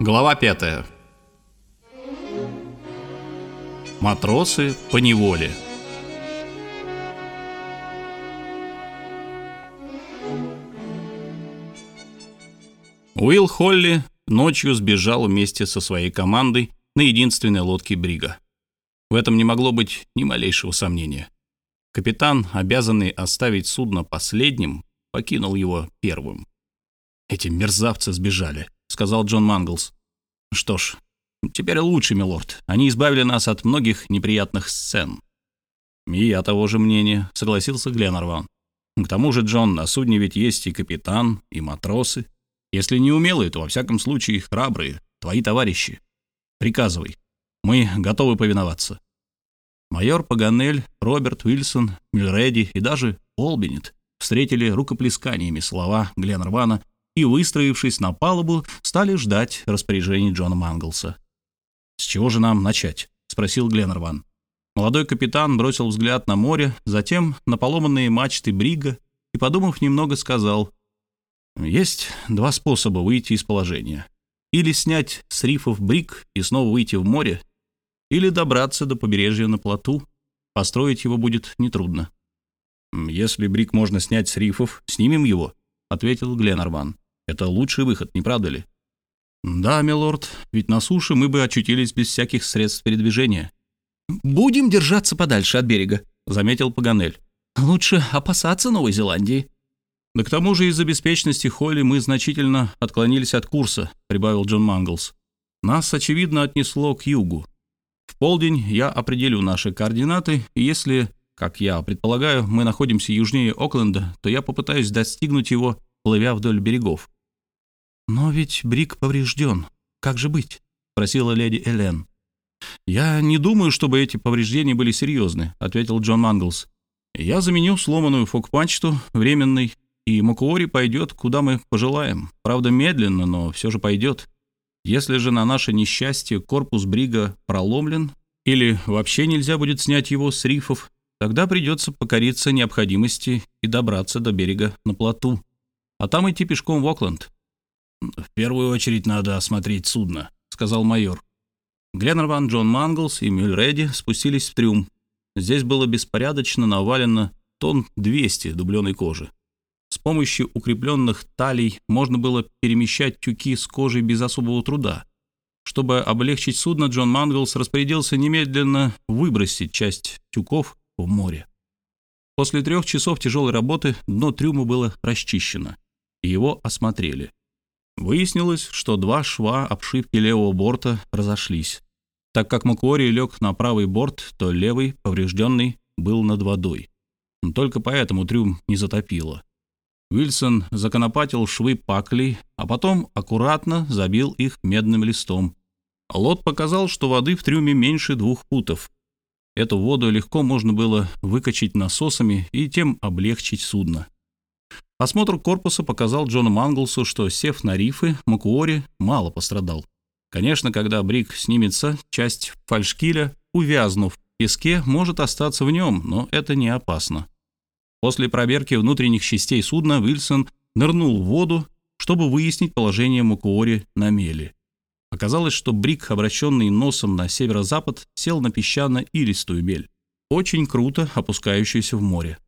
Глава 5. Матросы по неволе. Уилл Холли ночью сбежал вместе со своей командой на единственной лодке Брига. В этом не могло быть ни малейшего сомнения. Капитан, обязанный оставить судно последним, покинул его первым. «Эти мерзавцы сбежали», — сказал Джон Манглс. «Что ж, теперь лучше, милорд. Они избавили нас от многих неприятных сцен». «И я того же мнения», — согласился Гленнерван. «К тому же, Джон, на судне ведь есть и капитан, и матросы. Если не умелые, то во всяком случае храбрые, твои товарищи. Приказывай. Мы готовы повиноваться». Майор Паганель, Роберт Уилсон, Мильреди и даже Олбинет встретили рукоплесканиями слова Гленнервана и, выстроившись на палубу, стали ждать распоряжений Джона Манглса. «С чего же нам начать?» — спросил Гленнерван. Молодой капитан бросил взгляд на море, затем на поломанные мачты брига и, подумав немного, сказал, «Есть два способа выйти из положения. Или снять с рифов бриг и снова выйти в море, или добраться до побережья на плоту. Построить его будет нетрудно. «Если брик можно снять с рифов, снимем его», — ответил Гленнерван. «Это лучший выход, не правда ли?» «Да, милорд, ведь на суше мы бы очутились без всяких средств передвижения». «Будем держаться подальше от берега», — заметил Паганель. «Лучше опасаться Новой Зеландии». «Да к тому же из-за беспечности Холли мы значительно отклонились от курса», — прибавил Джон Манглс. «Нас, очевидно, отнесло к югу. В полдень я определю наши координаты, и если, как я предполагаю, мы находимся южнее Окленда, то я попытаюсь достигнуть его, плывя вдоль берегов». «Но ведь Брик поврежден. Как же быть?» — спросила леди Элен. «Я не думаю, чтобы эти повреждения были серьезны», — ответил Джон Манглс. «Я заменю сломанную фок-мачту временной, и Макуори пойдет, куда мы пожелаем. Правда, медленно, но все же пойдет. Если же на наше несчастье корпус брига проломлен или вообще нельзя будет снять его с рифов, тогда придется покориться необходимости и добраться до берега на плоту, а там идти пешком в Окленд. «В первую очередь надо осмотреть судно», — сказал майор. Гленнерван, Джон Манглс и Мюльреди спустились в трюм. Здесь было беспорядочно навалено тонн 200 дубленой кожи. С помощью укрепленных талий можно было перемещать тюки с кожей без особого труда. Чтобы облегчить судно, Джон Манглс распорядился немедленно выбросить часть тюков в море. После трех часов тяжелой работы дно трюма было расчищено, и его осмотрели. Выяснилось, что два шва обшивки левого борта разошлись. Так как Макуори лег на правый борт, то левый, поврежденный, был над водой. Только поэтому трюм не затопило. Уильсон законопатил швы паклей, а потом аккуратно забил их медным листом. Лот показал, что воды в трюме меньше двух футов. Эту воду легко можно было выкачать насосами и тем облегчить судно. Осмотр корпуса показал Джону Манглсу, что, сев на рифы, Макуори мало пострадал. Конечно, когда брик снимется, часть фальшкиля, увязнув в песке, может остаться в нем, но это не опасно. После проверки внутренних частей судна Уильсон нырнул в воду, чтобы выяснить положение Макуори на мели. Оказалось, что брик, обращенный носом на северо-запад, сел на песчано-илистую мель, очень круто опускающуюся в море.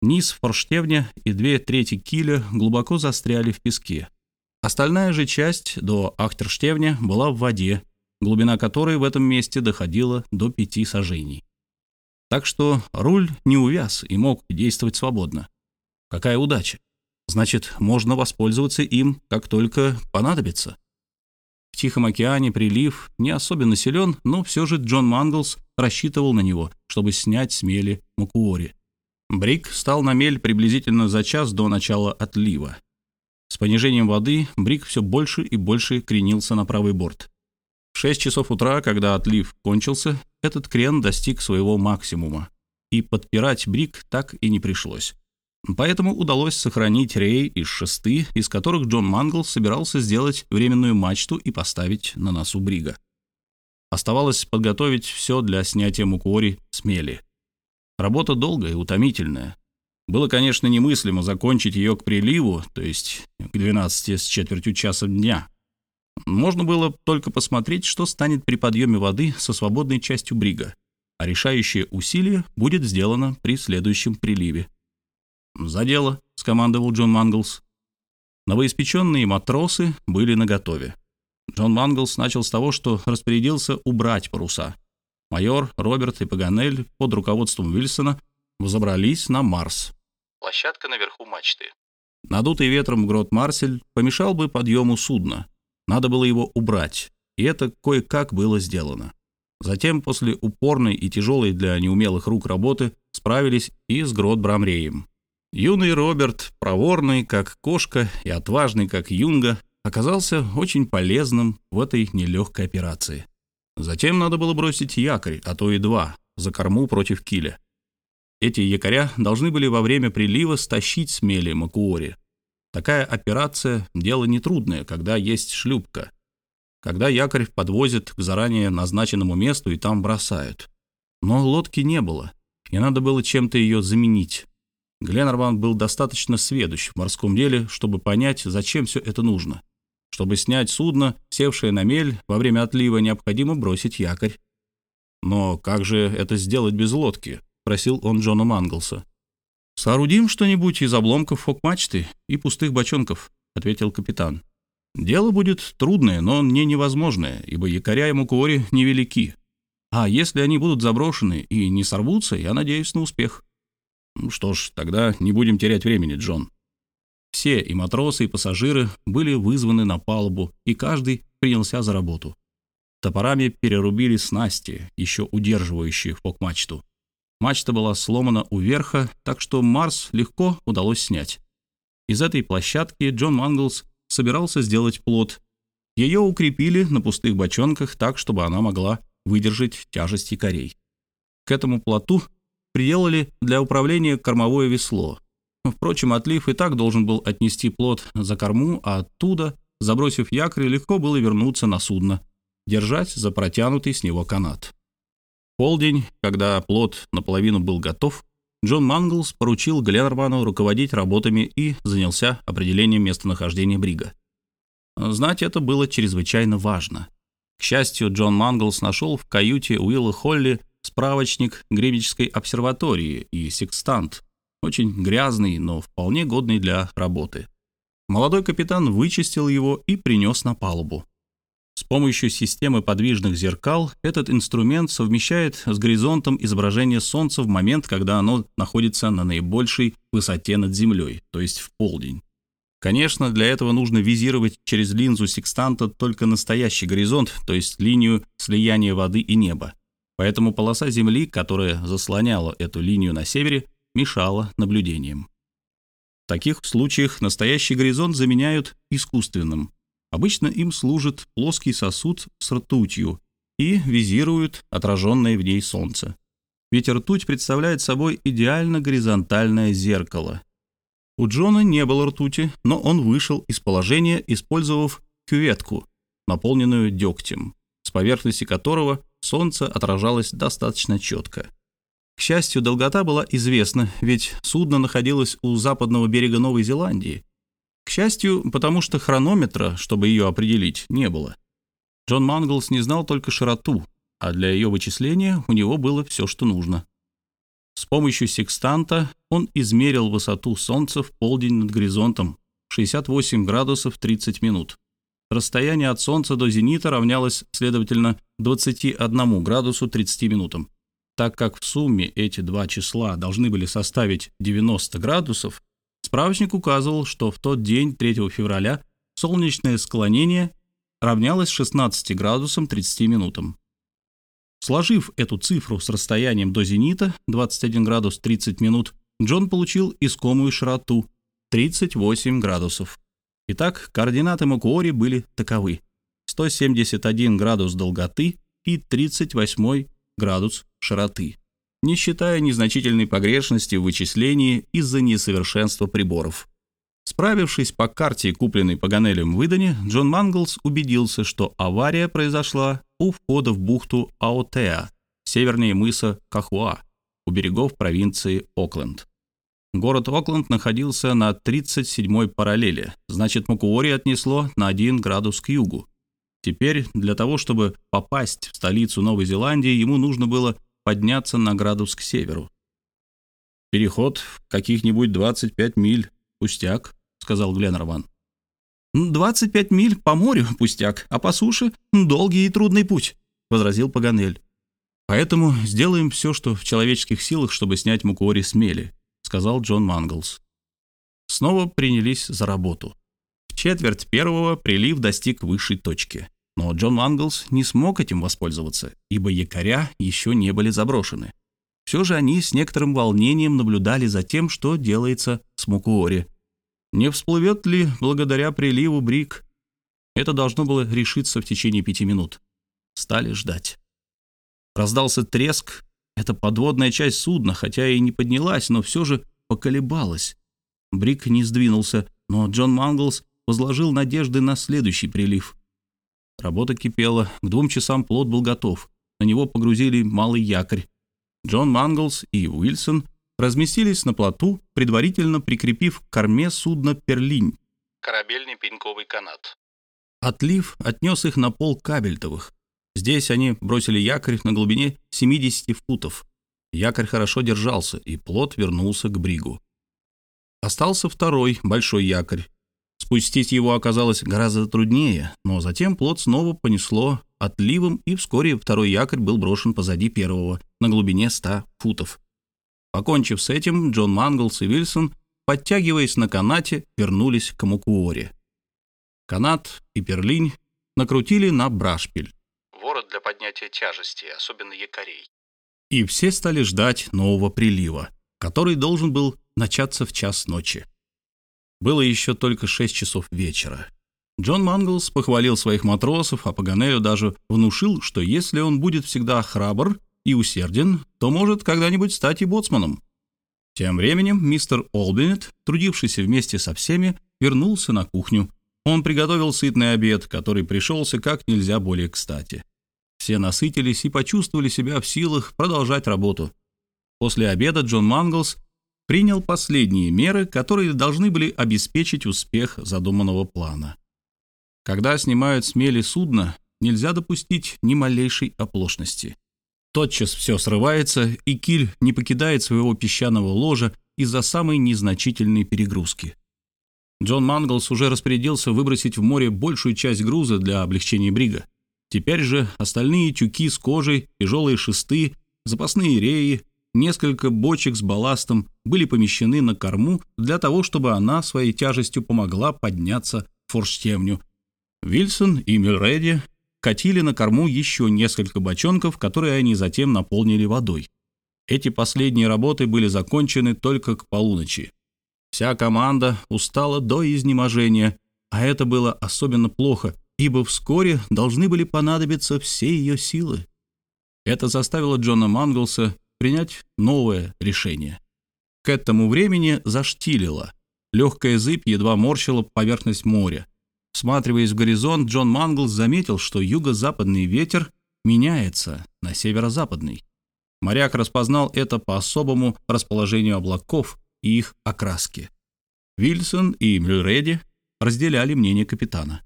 Низ форштевня и две трети киля глубоко застряли в песке. Остальная же часть до ахтерштевня была в воде, глубина которой в этом месте доходила до пяти сажений. Так что руль не увяз и мог действовать свободно. Какая удача! Значит, можно воспользоваться им, как только понадобится. В Тихом океане прилив не особенно силен, но все же Джон Манглс рассчитывал на него, чтобы снять с мели Макуори. Брик стал на мель приблизительно за час до начала отлива. С понижением воды Брик все больше и больше кренился на правый борт. В 6 часов утра, когда отлив кончился, этот крен достиг своего максимума, и подпирать брик так и не пришлось. Поэтому удалось сохранить рей из шесты, из которых Джон Мангл собирался сделать временную мачту и поставить на носу брига. Оставалось подготовить все для снятия мукуори с мели. Работа долгая и утомительная. Было, конечно, немыслимо закончить ее к приливу, то есть к 12 с четвертью часа дня. Можно было только посмотреть, что станет при подъеме воды со свободной частью брига, а решающее усилие будет сделано при следующем приливе. «За дело», — скомандовал Джон Манглс. Новоиспеченные матросы были наготове. Джон Манглс начал с того, что распорядился убрать паруса. Майор, Роберт и Паганель под руководством Вильсона взобрались на Марс. Площадка наверху мачты. Надутый ветром грот Марсель помешал бы подъему судна. Надо было его убрать, и это кое-как было сделано. Затем, после упорной и тяжелой для неумелых рук работы, справились и с грот Брамреем. Юный Роберт, проворный, как кошка, и отважный, как юнга, оказался очень полезным в этой нелегкой операции. Затем надо было бросить якорь, а то и два, за корму против киля. Эти якоря должны были во время прилива стащить с мели Макуори. Такая операция – дело нетрудное, когда есть шлюпка. Когда якорь подвозят к заранее назначенному месту и там бросают. Но лодки не было, и надо было чем-то ее заменить. Гленнерван был достаточно сведущ в морском деле, чтобы понять, зачем все это нужно. Чтобы снять судно, севшее на мель, во время отлива необходимо бросить якорь. «Но как же это сделать без лодки?» — просил он Джона Манглса. «Соорудим что-нибудь из обломков фок-мачты и пустых бочонков», — ответил капитан. «Дело будет трудное, но не невозможное, ибо якоря и мукуори невелики. А если они будут заброшены и не сорвутся, я надеюсь на успех». «Ну что ж, тогда не будем терять времени, Джон», все, и матросы, и пассажиры, были вызваны на палубу, и каждый принялся за работу. Топорами перерубили снасти, еще удерживающие фок-мачту. Мачта была сломана у верха, так что Марс легко удалось снять. Из этой площадки Джон Манглс собирался сделать плот. Ее укрепили на пустых бочонках так, чтобы она могла выдержать тяжесть якорей. К этому плоту приделали для управления кормовое весло, Впрочем, отлив и так должен был отнести плот за корму, а оттуда, забросив якорь, легко было вернуться на судно, держать за протянутый с него канат. В полдень, когда плот наполовину был готов, Джон Манглс поручил Гленнерману руководить работами и занялся определением местонахождения брига. Знать это было чрезвычайно важно. К счастью, Джон Манглс нашел в каюте Уилла Холли справочник Гринвичской обсерватории и секстант, очень грязный, но вполне годный для работы. Молодой капитан вычистил его и принес на палубу. С помощью системы подвижных зеркал этот инструмент совмещает с горизонтом изображение Солнца в момент, когда оно находится на наибольшей высоте над Землей, то есть в полдень. Конечно, для этого нужно визировать через линзу секстанта только настоящий горизонт, то есть линию слияния воды и неба. Поэтому полоса Земли, которая заслоняла эту линию на севере, мешало наблюдениям. В таких случаях настоящий горизонт заменяют искусственным. Обычно им служит плоский сосуд с ртутью и визируют отраженное в ней солнце. Ведь ртуть представляет собой идеально горизонтальное зеркало. У Джона не было ртути, но он вышел из положения, использовав кюветку, наполненную дегтем, с поверхности которого солнце отражалось достаточно четко. К счастью, долгота была известна, ведь судно находилось у западного берега Новой Зеландии. К счастью, потому что хронометра, чтобы ее определить, не было. Джон Манглс не знал только широту, а для ее вычисления у него было все, что нужно. С помощью секстанта он измерил высоту Солнца в полдень над горизонтом 68 градусов 30 минут. Расстояние от Солнца до зенита равнялось, следовательно, 21 градусу 30 минутам. Так как в сумме эти два числа должны были составить 90 градусов, справочник указывал, что в тот день, 3 февраля, солнечное склонение равнялось 16 градусам 30 минутам. Сложив эту цифру с расстоянием до зенита, 21 градус 30 минут, Джон получил искомую широту 38 градусов. Итак, координаты Макуори были таковы. 171 градус долготы и 38 градус широты, не считая незначительной погрешности в вычислении из-за несовершенства приборов. Справившись по карте, купленной Паганелем в Идане, Джон Манглс убедился, что авария произошла у входа в бухту Аотеа, севернее мыса Кахуа, у берегов провинции Окленд. Город Окленд находился на 37-й параллели, значит, Макуори отнесло на 1 градус к югу. Теперь для того, чтобы попасть в столицу Новой Зеландии, ему нужно было подняться на градус к северу. «Переход в каких-нибудь 25 миль. Пустяк», — сказал Гленнерван. «25 миль по морю — пустяк, а по суше — долгий и трудный путь», — возразил Паганель. «Поэтому сделаем все, что в человеческих силах, чтобы снять Мукуори с мели», — сказал Джон Манглс. Снова принялись за работу. В четверть первого прилив достиг высшей точки. Но Джон Манглс не смог этим воспользоваться, ибо якоря еще не были заброшены. Все же они с некоторым волнением наблюдали за тем, что делается с Мукуори. Не всплывет ли благодаря приливу Брик? Это должно было решиться в течение пяти минут. Стали ждать. Раздался треск. Это подводная часть судна, хотя и не поднялась, но все же поколебалась. Брик не сдвинулся, но Джон Манглс возложил надежды на следующий прилив. Работа кипела, к двум часам плод был готов. На него погрузили малый якорь. Джон Манглс и Уилсон разместились на плоту, предварительно прикрепив к корме судна «Перлинь» — корабельный пеньковый канат. Отлив отнес их на пол кабельтовых. Здесь они бросили якорь на глубине 70 футов. Якорь хорошо держался, и плот вернулся к бригу. Остался второй большой якорь. Спустить его оказалось гораздо труднее, но затем плот снова понесло отливом, и вскоре второй якорь был брошен позади первого, на глубине 100 футов. Покончив с этим, Джон Манглс и Вильсон, подтягиваясь на канате, вернулись к Мукуоре. Канат и перлинь накрутили на брашпиль. Ворот для поднятия тяжести, особенно якорей. И все стали ждать нового прилива, который должен был начаться в час ночи. Было еще только шесть часов вечера. Джон Манглс похвалил своих матросов, а Паганелю даже внушил, что если он будет всегда храбр и усерден, то может когда-нибудь стать и боцманом. Тем временем мистер Олбинет, трудившийся вместе со всеми, вернулся на кухню. Он приготовил сытный обед, который пришелся как нельзя более кстати. Все насытились и почувствовали себя в силах продолжать работу. После обеда Джон Манглс принял последние меры, которые должны были обеспечить успех задуманного плана. Когда снимают с мели судно, нельзя допустить ни малейшей оплошности. Тотчас все срывается, и киль не покидает своего песчаного ложа из-за самой незначительной перегрузки. Джон Манглс уже распорядился выбросить в море большую часть груза для облегчения брига. Теперь же остальные тюки с кожей, тяжелые шесты, запасные реи, несколько бочек с балластом были помещены на корму для того, чтобы она своей тяжестью помогла подняться в форштевню. Вильсон и Мюрреди катили на корму еще несколько бочонков, которые они затем наполнили водой. Эти последние работы были закончены только к полуночи. Вся команда устала до изнеможения, а это было особенно плохо, ибо вскоре должны были понадобиться все ее силы. Это заставило Джона Манглса принять новое решение. К этому времени заштилило. Легкая зыбь едва морщила поверхность моря. Всматриваясь в горизонт, Джон Манглс заметил, что юго-западный ветер меняется на северо-западный. Моряк распознал это по особому расположению облаков и их окраске. Вильсон и Мюрреди разделяли мнение капитана.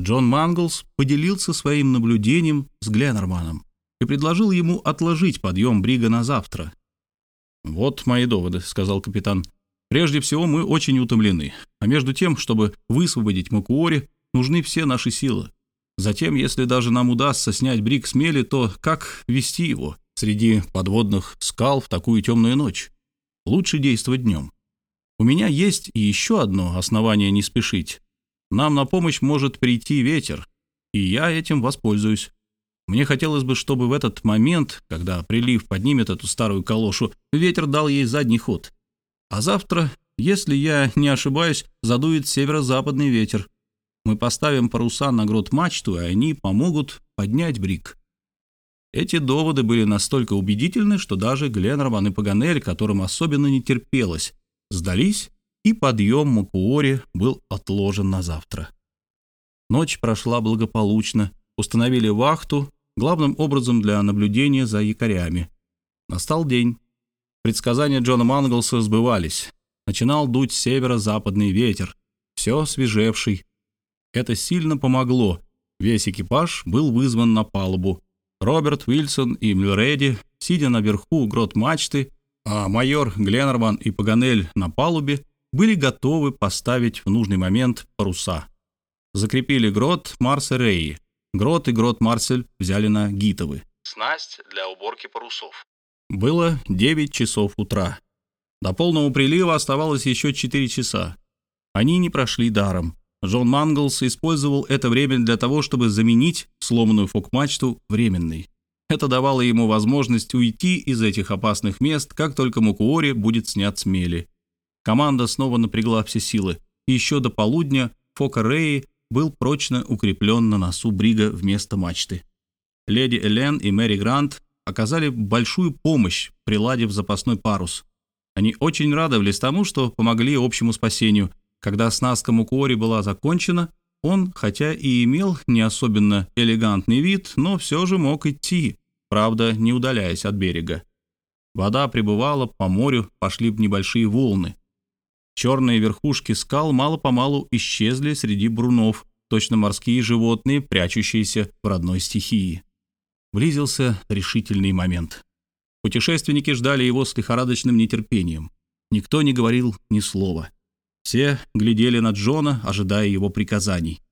Джон Манглс поделился своим наблюдением с Гленнерманом и предложил ему отложить подъем Брига на завтра. «Вот мои доводы», — сказал капитан. «Прежде всего, мы очень утомлены, а между тем, чтобы высвободить Макуори, нужны все наши силы. Затем, если даже нам удастся снять Бриг с мели, то как вести его среди подводных скал в такую темную ночь? Лучше действовать днем. У меня есть и еще одно основание не спешить. Нам на помощь может прийти ветер, и я этим воспользуюсь. Мне хотелось бы, чтобы в этот момент, когда прилив поднимет эту старую калошу, ветер дал ей задний ход. А завтра, если я не ошибаюсь, задует северо-западный ветер. Мы поставим паруса на грот мачту, и они помогут поднять брик. Эти доводы были настолько убедительны, что даже Гленнерман и Паганель, которым особенно не терпелось, сдались, и подъем Макуори был отложен на завтра. Ночь прошла благополучно, установили вахту, главным образом для наблюдения за якорями. Настал день. Предсказания Джона Манглса сбывались. Начинал дуть северо-западный ветер, все свежевший. Это сильно помогло, Весь экипаж был вызван на палубу. Роберт, Уилсон и Мюрреди, сидя наверху грот мачты, а майор Гленнерван и Паганель на палубе, были готовы поставить в нужный момент паруса. Закрепили грот Марс и Рейи. Грот и грот Марсель взяли на гитовы. Снасть для уборки парусов. Было 9 часов утра. До полного прилива оставалось еще 4 часа. Они не прошли даром. Джон Манглс использовал это время для того, чтобы заменить сломанную фок-мачту временной. Это давало ему возможность уйти из этих опасных мест, как только Мукуори будет снят с мели. Команда снова напрягла все силы. Еще до полудня Фока Рэй был прочно укреплен на носу брига вместо мачты. Леди Элен и Мэри Грант оказали большую помощь, приладив запасной парус. Они очень радовались тому, что помогли общему спасению. Когда снаска Мукуори была закончена, он, хотя и имел не особенно элегантный вид, но все же мог идти, правда, не удаляясь от берега. Вода прибывала, по морю пошли небольшие волны. Черные верхушки скал мало-помалу исчезли среди брунов, точно морские животные, прячущиеся в родной стихии. Близился решительный момент. Путешественники ждали его с лихорадочным нетерпением. Никто не говорил ни слова. Все глядели на Джона, ожидая его приказаний.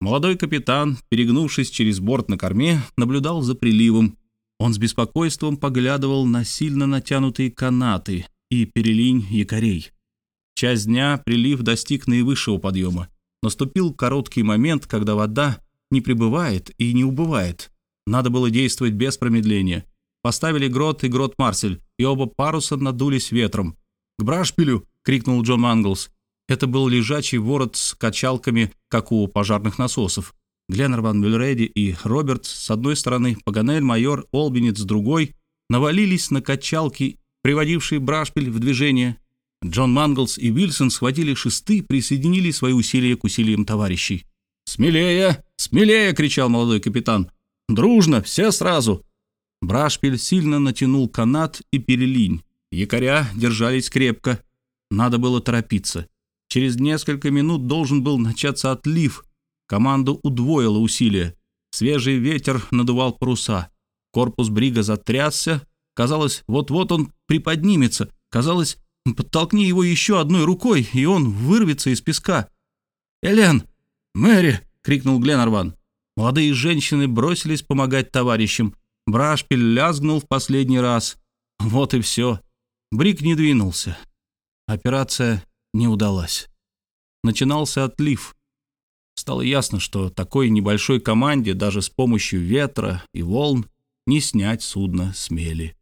Молодой капитан, перегнувшись через борт на корме, наблюдал за приливом. Он с беспокойством поглядывал на сильно натянутые канаты и перелинь якорей. Часть дня прилив достиг наивысшего подъема. Наступил короткий момент, когда вода не прибывает и не убывает. Надо было действовать без промедления. Поставили грот и грот Марсель, и оба паруса надулись ветром. «К брашпилю!» — крикнул Джон Манглс. Это был лежачий ворот с качалками, как у пожарных насосов. Гленнерван Мюллреди и Роберт с одной стороны, Паганель, майор, Олбинец с другой, навалились на качалки, приводившие брашпиль в движение. Джон Манглс и Вильсон схватили шесты, присоединили свои усилия к усилиям товарищей. «Смелее! Смелее!» — кричал молодой капитан. «Дружно! Все сразу!» Брашпиль сильно натянул канат и перелинь. Якоря держались крепко. Надо было торопиться. Через несколько минут должен был начаться отлив. Команду удвоила усилия. Свежий ветер надувал паруса. Корпус брига затрясся. Казалось, вот-вот он приподнимется. Казалось, Подтолкни его еще одной рукой, и он вырвется из песка. «Элен! Мэри!» — крикнул Гленарван. Молодые женщины бросились помогать товарищам. Брашпиль лязгнул в последний раз. Вот и все. Брик не двинулся. Операция не удалась. Начинался отлив. Стало ясно, что такой небольшой команде даже с помощью ветра и волн не снять судно с мели.